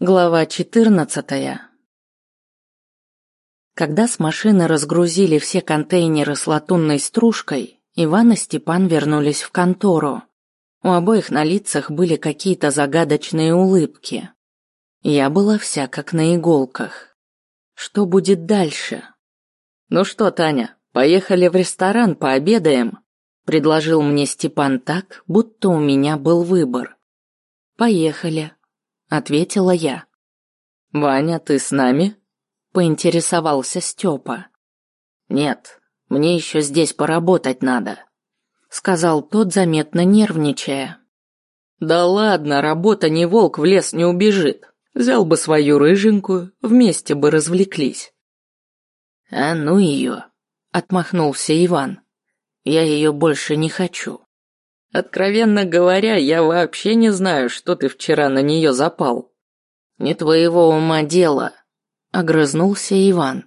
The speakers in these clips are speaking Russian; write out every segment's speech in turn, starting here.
Глава 14. Когда с машины разгрузили все контейнеры с латунной стружкой, Иван и Степан вернулись в контору. У обоих на лицах были какие-то загадочные улыбки. Я была вся как на иголках. Что будет дальше? Ну что, Таня, поехали в ресторан, пообедаем, предложил мне Степан так, будто у меня был выбор. Поехали, ответила я. Ваня, ты с нами? поинтересовался Степа. Нет, мне еще здесь поработать надо, сказал тот, заметно нервничая. Да ладно, работа не волк в лес не убежит. Взял бы свою рыженькую, вместе бы развлеклись. А ну ее, отмахнулся Иван. Я ее больше не хочу. Откровенно говоря, я вообще не знаю, что ты вчера на нее запал. Не твоего ума дело, огрызнулся Иван.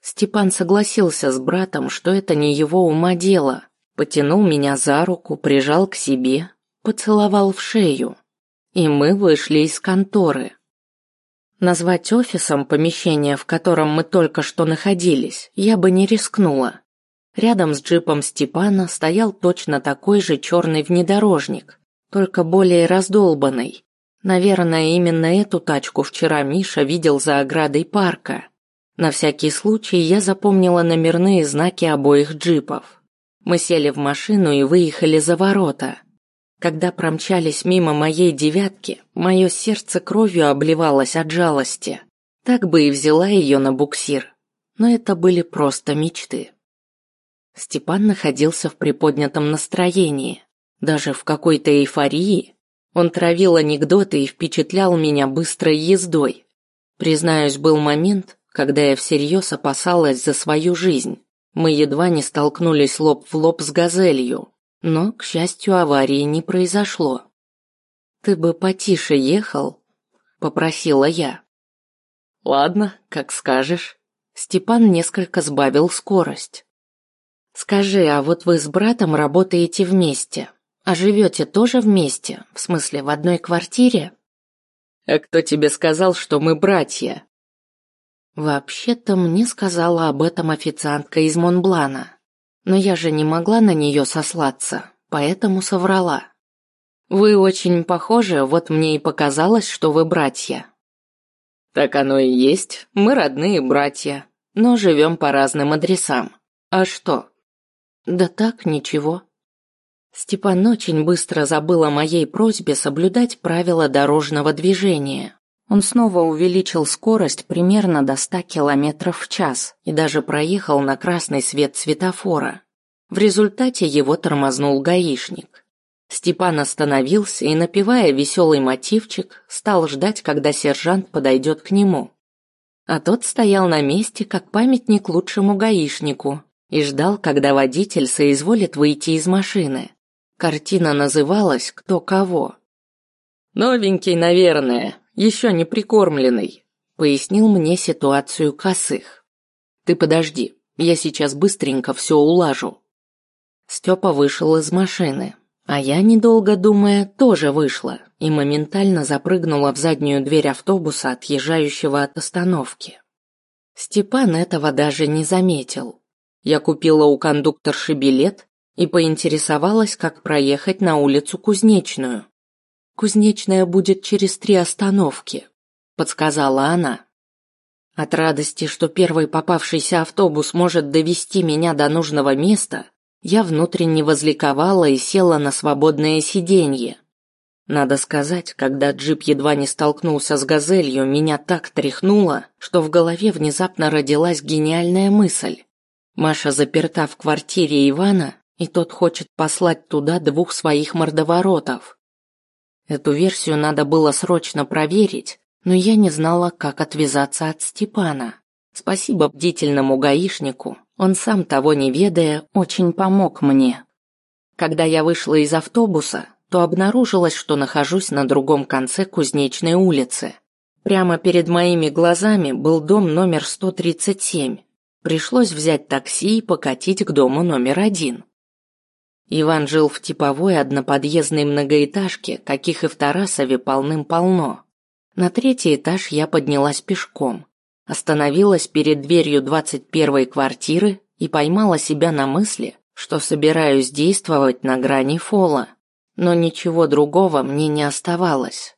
Степан согласился с братом, что это не его ума дело. Потянул меня за руку, прижал к себе, поцеловал в шею. И мы вышли из конторы. Назвать офисом помещение, в котором мы только что находились, я бы не рискнула. Рядом с джипом Степана стоял точно такой же черный внедорожник, только более раздолбанный. Наверное, именно эту тачку вчера Миша видел за оградой парка. На всякий случай я запомнила номерные знаки обоих джипов. Мы сели в машину и выехали за ворота. Когда промчались мимо моей девятки, мое сердце кровью обливалось от жалости. Так бы и взяла ее на буксир. Но это были просто мечты. Степан находился в приподнятом настроении, даже в какой-то эйфории. Он травил анекдоты и впечатлял меня быстрой ездой. Признаюсь, был момент, когда я всерьез опасалась за свою жизнь. Мы едва не столкнулись лоб в лоб с газелью, но, к счастью, аварии не произошло. «Ты бы потише ехал», – попросила я. «Ладно, как скажешь». Степан несколько сбавил скорость. Скажи, а вот вы с братом работаете вместе, а живете тоже вместе, в смысле в одной квартире? А кто тебе сказал, что мы братья? Вообще-то мне сказала об этом официантка из Монблана, но я же не могла на нее сослаться, поэтому соврала. Вы очень похожи, вот мне и показалось, что вы братья. Так оно и есть, мы родные братья, но живем по разным адресам. А что? Да так, ничего. Степан очень быстро забыл о моей просьбе соблюдать правила дорожного движения. Он снова увеличил скорость примерно до 100 км в час и даже проехал на красный свет светофора. В результате его тормознул гаишник. Степан остановился и, напевая веселый мотивчик, стал ждать, когда сержант подойдет к нему. А тот стоял на месте, как памятник лучшему гаишнику, и ждал, когда водитель соизволит выйти из машины. Картина называлась «Кто кого». «Новенький, наверное, еще не прикормленный», пояснил мне ситуацию косых. «Ты подожди, я сейчас быстренько все улажу». Степа вышел из машины, а я, недолго думая, тоже вышла и моментально запрыгнула в заднюю дверь автобуса, отъезжающего от остановки. Степан этого даже не заметил. Я купила у кондукторши билет и поинтересовалась, как проехать на улицу Кузнечную. Кузнечная будет через три остановки, подсказала она. От радости, что первый попавшийся автобус может довести меня до нужного места, я внутренне возликовала и села на свободное сиденье. Надо сказать, когда джип едва не столкнулся с газелью, меня так тряхнуло, что в голове внезапно родилась гениальная мысль. Маша заперта в квартире Ивана, и тот хочет послать туда двух своих мордоворотов. Эту версию надо было срочно проверить, но я не знала, как отвязаться от Степана. Спасибо бдительному гаишнику, он сам того не ведая, очень помог мне. Когда я вышла из автобуса, то обнаружилось, что нахожусь на другом конце Кузнечной улицы. Прямо перед моими глазами был дом номер 137, Пришлось взять такси и покатить к дому номер один. Иван жил в типовой одноподъездной многоэтажке, каких и в Тарасове полным-полно. На третий этаж я поднялась пешком, остановилась перед дверью двадцать первой квартиры и поймала себя на мысли, что собираюсь действовать на грани фола. Но ничего другого мне не оставалось.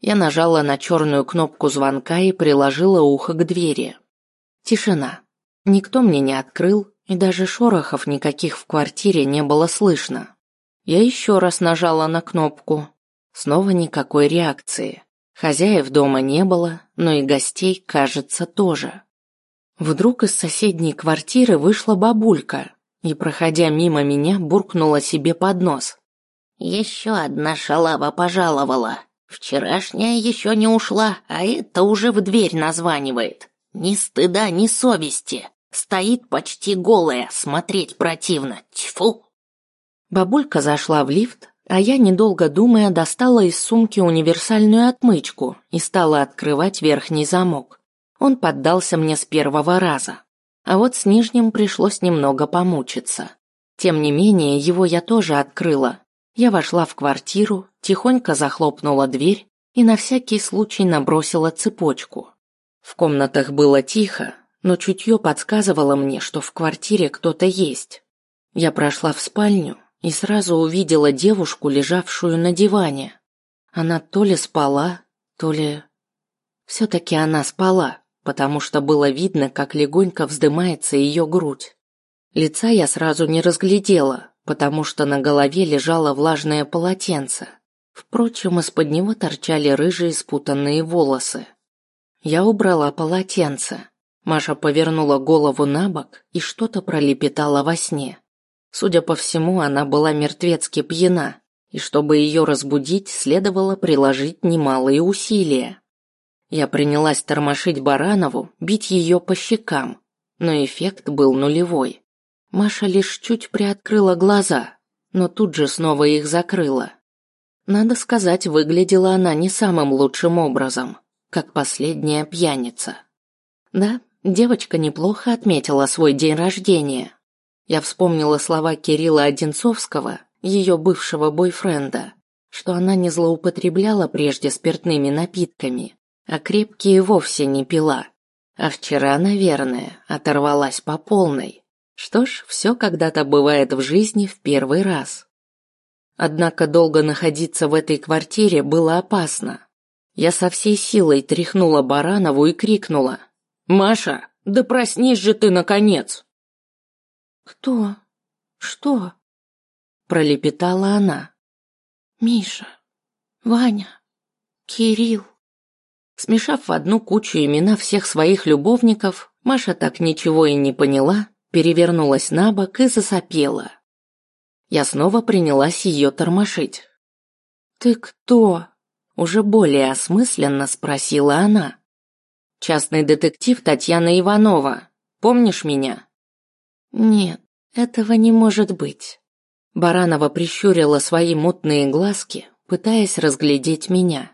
Я нажала на черную кнопку звонка и приложила ухо к двери. Тишина. Никто мне не открыл, и даже шорохов никаких в квартире не было слышно. Я еще раз нажала на кнопку. Снова никакой реакции. Хозяев дома не было, но и гостей, кажется, тоже. Вдруг из соседней квартиры вышла бабулька и, проходя мимо меня, буркнула себе под нос. «Еще одна шалава пожаловала. Вчерашняя еще не ушла, а это уже в дверь названивает. Ни стыда, ни совести. Стоит почти голая, смотреть противно. Тьфу!» Бабулька зашла в лифт, а я, недолго думая, достала из сумки универсальную отмычку и стала открывать верхний замок. Он поддался мне с первого раза. А вот с нижним пришлось немного помучиться. Тем не менее, его я тоже открыла. Я вошла в квартиру, тихонько захлопнула дверь и на всякий случай набросила цепочку. В комнатах было тихо, но чутье подсказывало мне, что в квартире кто-то есть. Я прошла в спальню и сразу увидела девушку, лежавшую на диване. Она то ли спала, то ли... Все-таки она спала, потому что было видно, как легонько вздымается ее грудь. Лица я сразу не разглядела, потому что на голове лежало влажное полотенце. Впрочем, из-под него торчали рыжие спутанные волосы. Я убрала полотенце. Маша повернула голову на бок и что-то пролепетала во сне. Судя по всему, она была мертвецки пьяна, и чтобы ее разбудить, следовало приложить немалые усилия. Я принялась тормошить Баранову, бить ее по щекам, но эффект был нулевой. Маша лишь чуть приоткрыла глаза, но тут же снова их закрыла. Надо сказать, выглядела она не самым лучшим образом, как последняя пьяница. Да, девочка неплохо отметила свой день рождения, я вспомнила слова Кирилла Одинцовского, ее бывшего бойфренда, что она не злоупотребляла прежде спиртными напитками, а крепкие вовсе не пила. А вчера, наверное, оторвалась по полной. Что ж, все когда-то бывает в жизни в первый раз. Однако долго находиться в этой квартире было опасно. Я со всей силой тряхнула Баранову и крикнула. «Маша, да проснись же ты, наконец!» «Кто? Что?» – пролепетала она. «Миша, Ваня, Кирилл». Смешав в одну кучу имена всех своих любовников, Маша так ничего и не поняла, перевернулась на бок и засопела. Я снова принялась ее тормошить. «Ты кто?» – уже более осмысленно спросила она. «Частный детектив Татьяна Иванова. Помнишь меня?» Нет, этого не может быть. Баранова прищурила свои мутные глазки, пытаясь разглядеть меня.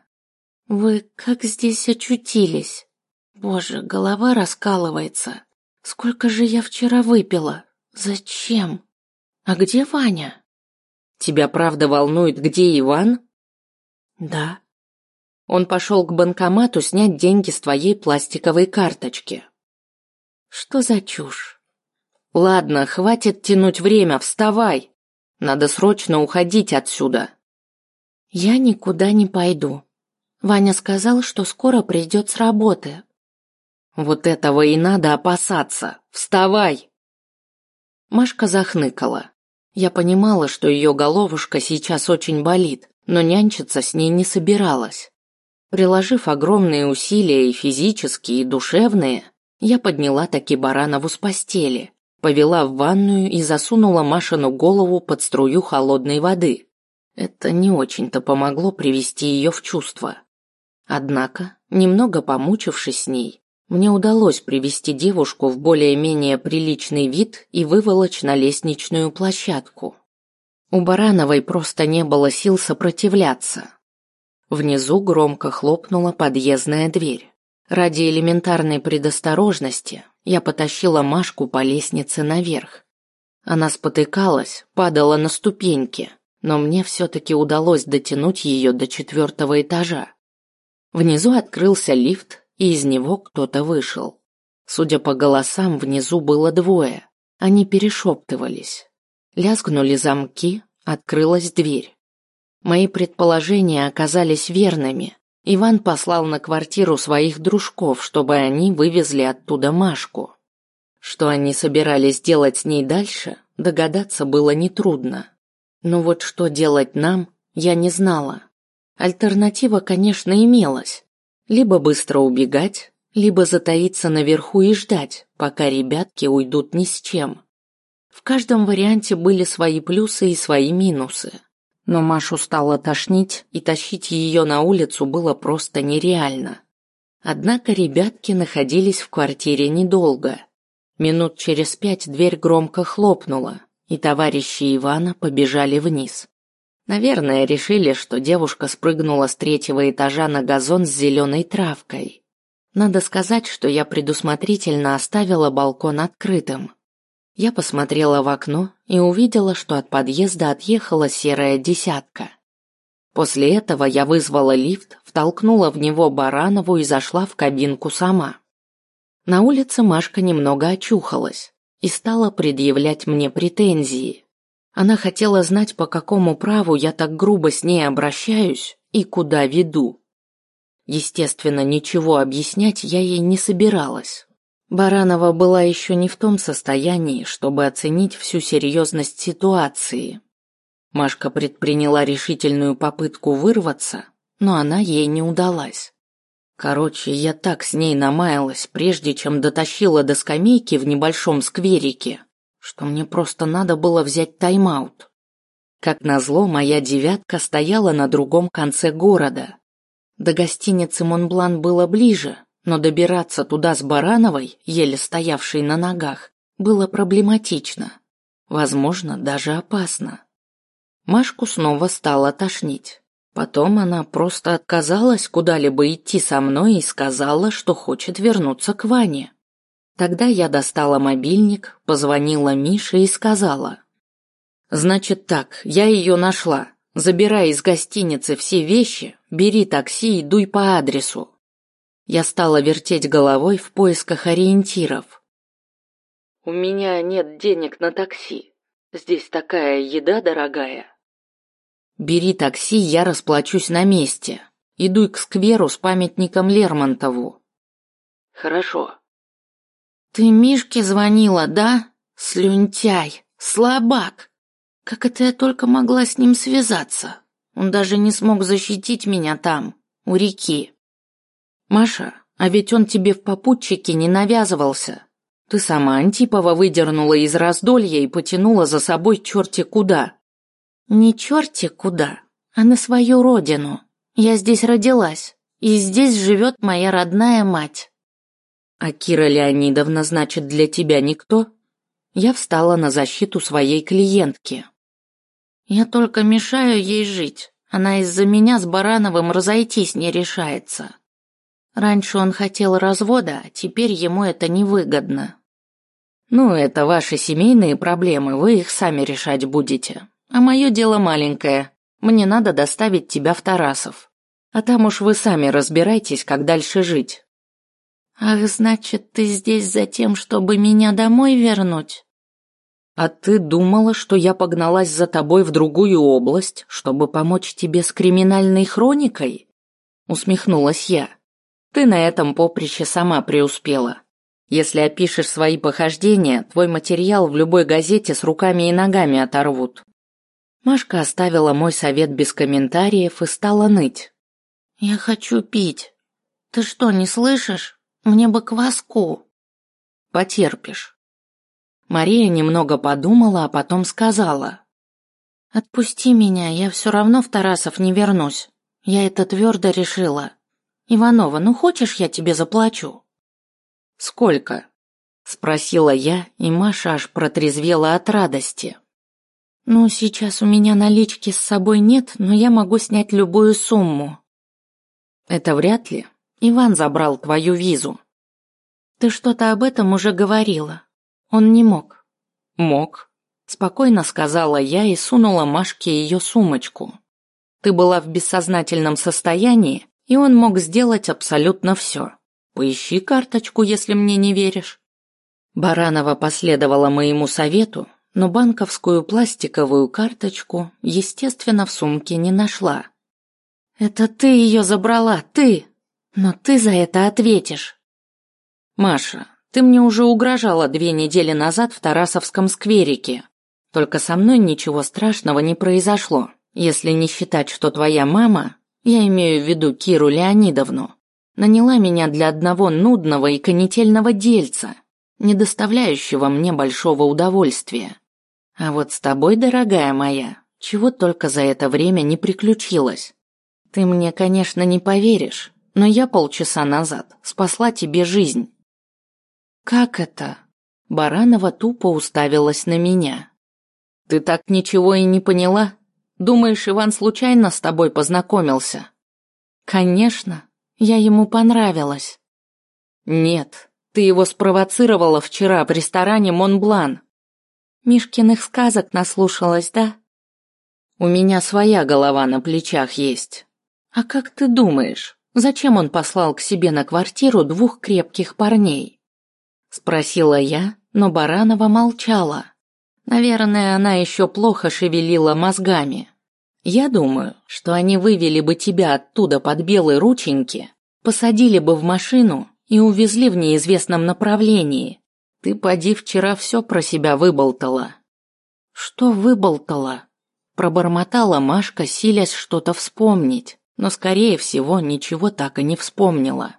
Вы как здесь очутились? Боже, голова раскалывается. Сколько же я вчера выпила? Зачем? А где Ваня? Тебя правда волнует, где Иван? Да. Он пошел к банкомату снять деньги с твоей пластиковой карточки. Что за чушь? Ладно, хватит тянуть время, вставай. Надо срочно уходить отсюда. Я никуда не пойду. Ваня сказал, что скоро придет с работы. Вот этого и надо опасаться. Вставай. Машка захныкала. Я понимала, что ее головушка сейчас очень болит, но нянчиться с ней не собиралась. Приложив огромные усилия и физические, и душевные, я подняла таки Баранову с постели, повела в ванную и засунула Машину голову под струю холодной воды. Это не очень-то помогло привести ее в чувство. Однако, немного помучившись с ней, мне удалось привести девушку в более-менее приличный вид и выволочь на лестничную площадку. У Барановой просто не было сил сопротивляться. Внизу громко хлопнула подъездная дверь. Ради элементарной предосторожности я потащила Машку по лестнице наверх. Она спотыкалась, падала на ступеньки, но мне все-таки удалось дотянуть ее до четвертого этажа. Внизу открылся лифт, и из него кто-то вышел. Судя по голосам, внизу было двое. Они перешептывались. Лязгнули замки, открылась дверь. Мои предположения оказались верными. Иван послал на квартиру своих дружков, чтобы они вывезли оттуда Машку. Что они собирались делать с ней дальше, догадаться было нетрудно. Но вот что делать нам, я не знала. Альтернатива, конечно, имелась. Либо быстро убегать, либо затаиться наверху и ждать, пока ребятки уйдут ни с чем. В каждом варианте были свои плюсы и свои минусы. Но Машу стало тошнить, и тащить ее на улицу было просто нереально. Однако ребятки находились в квартире недолго. Минут через пять дверь громко хлопнула, и товарищи Ивана побежали вниз. Наверное, решили, что девушка спрыгнула с третьего этажа на газон с зеленой травкой. Надо сказать, что я предусмотрительно оставила балкон открытым. Я посмотрела в окно и увидела, что от подъезда отъехала серая десятка. После этого я вызвала лифт, втолкнула в него Баранову и зашла в кабинку сама. На улице Машка немного очухалась и стала предъявлять мне претензии. Она хотела знать, по какому праву я так грубо с ней обращаюсь и куда веду. Естественно, ничего объяснять я ей не собиралась. Баранова была еще не в том состоянии, чтобы оценить всю серьезность ситуации. Машка предприняла решительную попытку вырваться, но она ей не удалась. Короче, я так с ней намаялась, прежде чем дотащила до скамейки в небольшом скверике, что мне просто надо было взять тайм-аут. Как назло, моя девятка стояла на другом конце города. До гостиницы Монблан было ближе, но добираться туда с Барановой, еле стоявшей на ногах, было проблематично. Возможно, даже опасно. Машку снова стало тошнить. Потом она просто отказалась куда-либо идти со мной и сказала, что хочет вернуться к Ване. Тогда я достала мобильник, позвонила Мише и сказала. «Значит так, я ее нашла. Забирай из гостиницы все вещи, бери такси и дуй по адресу». Я стала вертеть головой в поисках ориентиров. «У меня нет денег на такси. Здесь такая еда дорогая». «Бери такси, я расплачусь на месте. Иду к скверу с памятником Лермонтову». «Хорошо», «Ты Мишке звонила, да? Слюнтяй, слабак! Как это я только могла с ним связаться? Он даже не смог защитить меня там, у реки. Маша, а ведь он тебе в попутчике не навязывался. Ты сама Антипова выдернула из раздолья и потянула за собой черти куда. Не черти куда, а на свою родину. Я здесь родилась, и здесь живет моя родная мать. А Кира Леонидовна, значит, для тебя никто? Я встала на защиту своей клиентки. Я только мешаю ей жить. Она из-за меня с Барановым разойтись не решается. Раньше он хотел развода, а теперь ему это невыгодно. Ну, это ваши семейные проблемы, вы их сами решать будете. А мое дело маленькое. Мне надо доставить тебя в Тарасов. А там уж вы сами разбирайтесь, как дальше жить. Ах, значит, ты здесь за тем, чтобы меня домой вернуть? А ты думала, что я погналась за тобой в другую область, чтобы помочь тебе с криминальной хроникой? Усмехнулась я. Ты на этом поприще сама преуспела. Если опишешь свои похождения, твой материал в любой газете с руками и ногами оторвут. Машка оставила мой совет без комментариев и стала ныть. Я хочу пить. Ты что, не слышишь? Мне бы кваску. Потерпишь. Мария немного подумала, а потом сказала. Отпусти меня, я все равно в Тарасов не вернусь. Я это твердо решила. Иванова, ну хочешь, я тебе заплачу? Сколько? Спросила я, и Маша аж протрезвела от радости. Ну, сейчас у меня налички с собой нет, но я могу снять любую сумму. Это вряд ли. Иван забрал твою визу. Ты что-то об этом уже говорила. Он не мог. Мог. Спокойно сказала я и сунула Машке ее сумочку. Ты была в бессознательном состоянии, и он мог сделать абсолютно все. Поищи карточку, если мне не веришь. Баранова последовала моему совету, но банковскую пластиковую карточку, естественно, в сумке не нашла. «Это ты ее забрала, ты! Но ты за это ответишь!» «Маша, ты мне уже угрожала две недели назад в Тарасовском скверике. Только со мной ничего страшного не произошло, если не считать, что твоя мама, я имею в виду Киру Леонидовну, наняла меня для одного нудного и конетельного дельца, не доставляющего мне большого удовольствия. А вот с тобой, дорогая моя, чего только за это время не приключилось. Ты мне, конечно, не поверишь, но я полчаса назад спасла тебе жизнь. Как это? Баранова тупо уставилась на меня. Ты так ничего и не поняла? Думаешь, Иван случайно с тобой познакомился? Конечно, я ему понравилась. Нет, ты его спровоцировала вчера в ресторане Монблан. Мишкиных сказок наслушалась, да? У меня своя голова на плечах есть. А как ты думаешь, зачем он послал к себе на квартиру двух крепких парней? Спросила я, но Баранова молчала. Наверное, она еще плохо шевелила мозгами. Я думаю, что они вывели бы тебя оттуда под белые рученьки, посадили бы в машину и увезли в неизвестном направлении. Ты поди вчера все про себя выболтала. Что выболтала? Пробормотала Машка, силясь что-то вспомнить, но скорее всего ничего так и не вспомнила.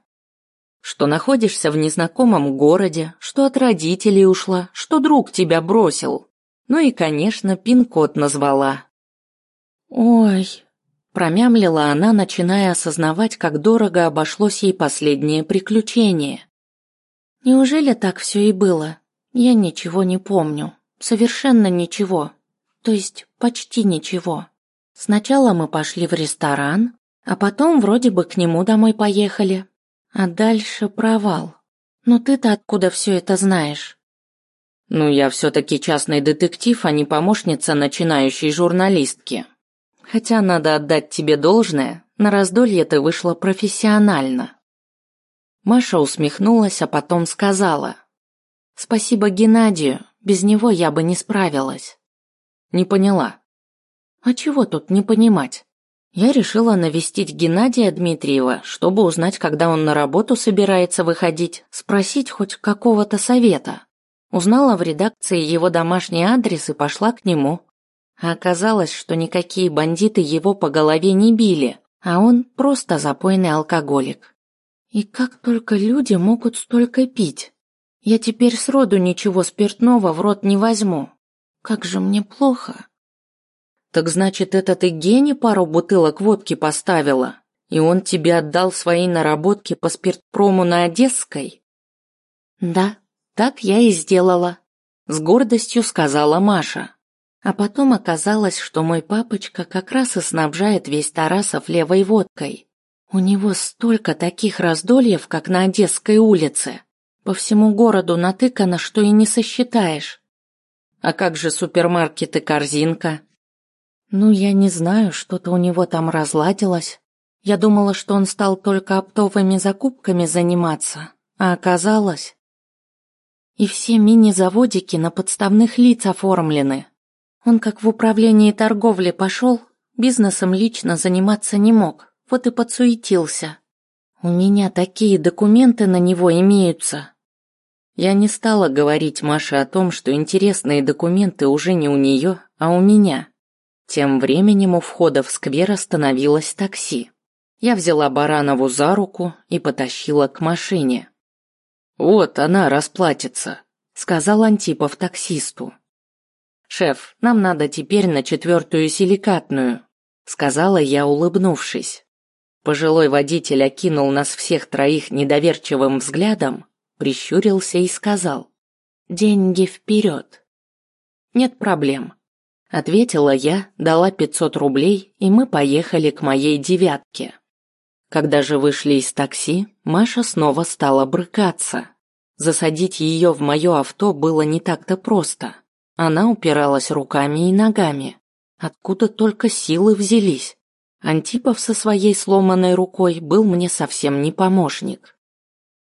Что находишься в незнакомом городе, что от родителей ушла, что друг тебя бросил. Ну и, конечно, пин-код назвала. Ой, промямлила она, начиная осознавать, как дорого обошлось ей последнее приключение. Неужели так все и было? Я ничего не помню. Совершенно ничего. То есть почти ничего. Сначала мы пошли в ресторан, а потом вроде бы к нему домой поехали. А дальше провал. Но ты-то откуда все это знаешь? Ну, я все-таки частный детектив, а не помощница начинающей журналистки. Хотя надо отдать тебе должное, на раздолье ты вышла профессионально. Маша усмехнулась, а потом сказала. «Спасибо Геннадию, без него я бы не справилась». Не поняла. А чего тут не понимать? Я решила навестить Геннадия Дмитриева, чтобы узнать, когда он на работу собирается выходить, спросить хоть какого-то совета. Узнала в редакции его домашний адрес и пошла к нему. А оказалось, что никакие бандиты его по голове не били, а он просто запойный алкоголик. И как только люди могут столько пить? Я теперь сроду ничего спиртного в рот не возьму. Как же мне плохо. Так значит, это ты пару бутылок водки поставила, и он тебе отдал свои наработки по спиртпрому на Одесской? Да, так я и сделала, с гордостью сказала Маша. А потом оказалось, что мой папочка как раз и снабжает весь Тарасов левой водкой. У него столько таких раздольев, как на Одесской улице. По всему городу натыкано, что и не сосчитаешь. А как же супермаркет и корзинка? Ну, я не знаю, что-то у него там разладилось. Я думала, что он стал только оптовыми закупками заниматься, а оказалось... И все мини-заводики на подставных лиц оформлены. Он как в управлении торговли пошел, бизнесом лично заниматься не мог, вот и подсуетился. У меня такие документы на него имеются. Я не стала говорить Маше о том, что интересные документы уже не у нее, а у меня. Тем временем у входа в сквер остановилось такси. Я взяла Баранову за руку и потащила к машине. «Вот она расплатится», — сказал Антипов таксисту. «Шеф, нам надо теперь на четвертую силикатную», — сказала я, улыбнувшись. Пожилой водитель окинул нас всех троих недоверчивым взглядом, прищурился и сказал «Деньги вперед». «Нет проблем», — ответила я, дала 500 рублей, и мы поехали к моей девятке. Когда же вышли из такси, Маша снова стала брыкаться. Засадить ее в мое авто было не так-то просто. Она упиралась руками и ногами. Откуда только силы взялись? Антипов со своей сломанной рукой был мне совсем не помощник.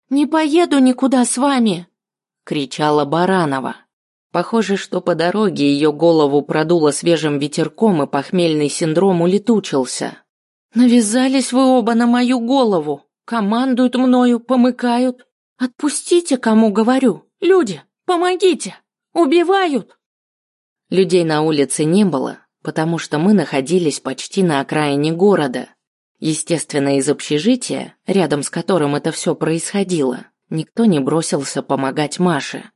«Не поеду никуда с вами!» — кричала Баранова. Похоже, что по дороге ее голову продуло свежим ветерком, и похмельный синдром улетучился. «Навязались вы оба на мою голову, командуют мною, помыкают. Отпустите, кому говорю, люди, помогите, убивают!» Людей на улице не было, потому что мы находились почти на окраине города. Естественно, из общежития, рядом с которым это все происходило, никто не бросился помогать Маше.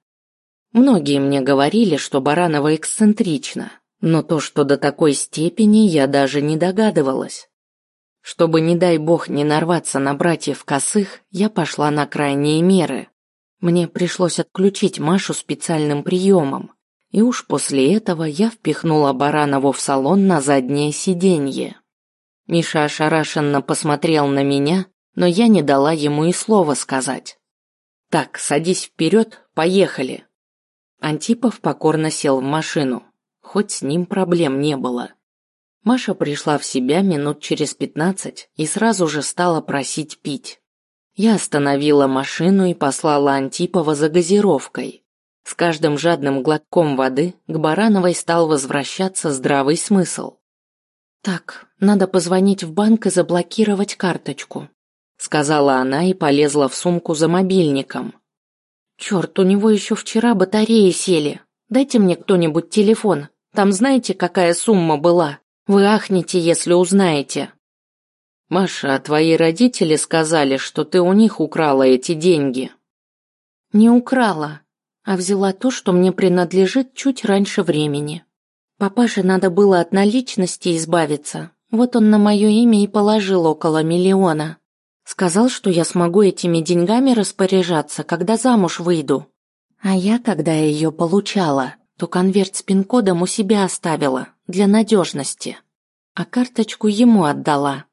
Многие мне говорили, что Баранова эксцентрична, но то, что до такой степени, я даже не догадывалась. Чтобы, не дай бог, не нарваться на братьев косых, я пошла на крайние меры. Мне пришлось отключить Машу специальным приемом, и уж после этого я впихнула Баранову в салон на заднее сиденье. Миша ошарашенно посмотрел на меня, но я не дала ему и слова сказать. «Так, садись вперед, поехали», Антипов покорно сел в машину, хоть с ним проблем не было. Маша пришла в себя минут через пятнадцать и сразу же стала просить пить. Я остановила машину и послала Антипова за газировкой. С каждым жадным глотком воды к Барановой стал возвращаться здравый смысл. «Так, надо позвонить в банк и заблокировать карточку», сказала она и полезла в сумку за мобильником. Черт, у него еще вчера батареи сели. Дайте мне кто-нибудь телефон. Там знаете, какая сумма была? Вы ахнете, если узнаете. Маша, а твои родители сказали, что ты у них украла эти деньги. Не украла, а взяла то, что мне принадлежит чуть раньше времени. Папаше надо было от наличности избавиться. Вот он на мое имя и положил около миллиона. Сказал, что я смогу этими деньгами распоряжаться, когда замуж выйду. А я, когда ее получала, то конверт с пин-кодом у себя оставила, для надежности. А карточку ему отдала.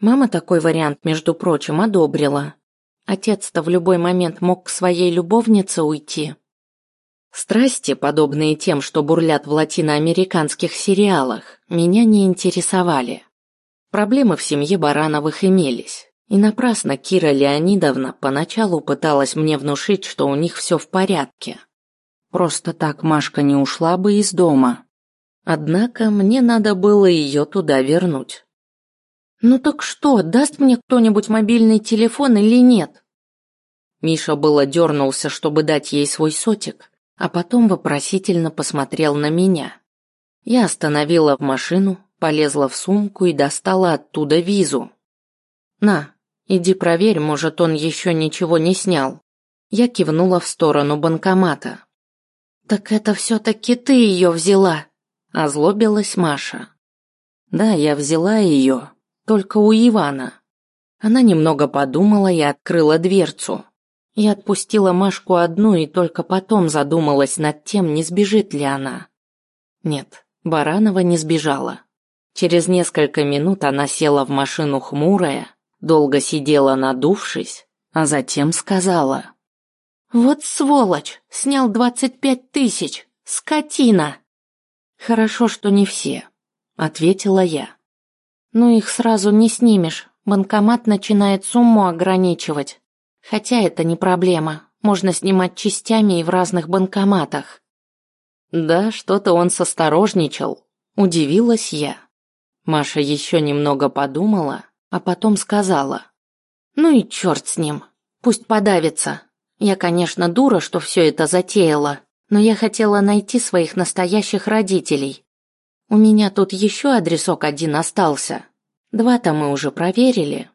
Мама такой вариант, между прочим, одобрила. Отец-то в любой момент мог к своей любовнице уйти. Страсти, подобные тем, что бурлят в латиноамериканских сериалах, меня не интересовали. Проблемы в семье Барановых имелись. И напрасно Кира Леонидовна поначалу пыталась мне внушить, что у них все в порядке. Просто так Машка не ушла бы из дома. Однако мне надо было ее туда вернуть. «Ну так что, даст мне кто-нибудь мобильный телефон или нет?» Миша было дернулся, чтобы дать ей свой сотик, а потом вопросительно посмотрел на меня. Я остановила в машину, полезла в сумку и достала оттуда визу. «На, Иди проверь, может, он еще ничего не снял. Я кивнула в сторону банкомата. Так это все-таки ты ее взяла, озлобилась Маша. Да, я взяла ее, только у Ивана. Она немного подумала и открыла дверцу. Я отпустила Машку одну и только потом задумалась над тем, не сбежит ли она. Нет, Баранова не сбежала. Через несколько минут она села в машину хмурая, долго сидела надувшись, а затем сказала. «Вот сволочь! Снял двадцать пять тысяч! Скотина!» «Хорошо, что не все», — ответила я. «Ну их сразу не снимешь. Банкомат начинает сумму ограничивать. Хотя это не проблема. Можно снимать частями и в разных банкоматах». «Да, что-то он состорожничал», — удивилась я. Маша еще немного подумала, а потом сказала. «Ну и черт с ним, пусть подавится. Я, конечно, дура, что все это затеяла, но я хотела найти своих настоящих родителей. У меня тут еще адресок один остался. Два-то мы уже проверили,